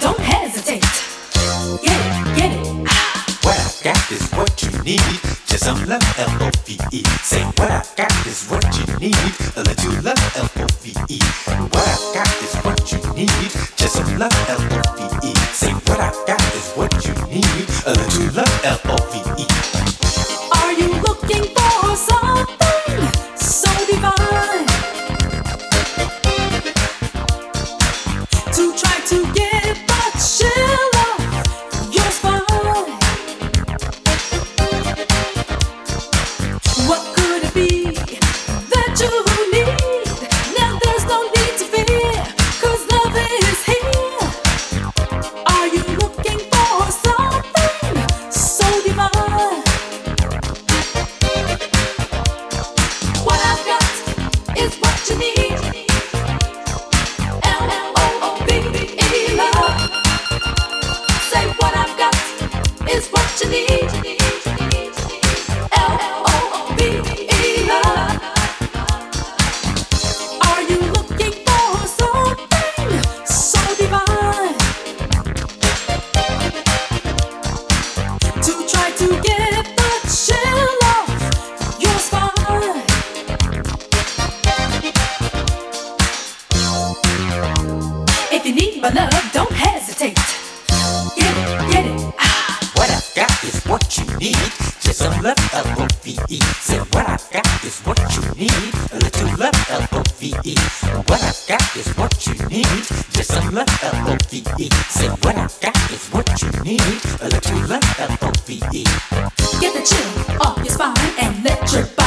don't hesitate. Get it, get it. What I got is what you need. Just some love, L O V E. Say what I got is what you need. A little love, L O V E. What I got is what you need. Just some love, L O V E. Say what I got is what you need. A little love, L O V E. Are you looking for something so divine? to try to get you need my love, don't hesitate. Get it, get it. Ah. What I've got is what you need. Just some love, L-O-V-E. Say what I've got is what you need. A little love, L-O-V-E. What I've got is what you need. Just some love, L-O-V-E. Say what I've got is what you need. A little love, L-O-V-E. Get the chill off your spine and let your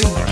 see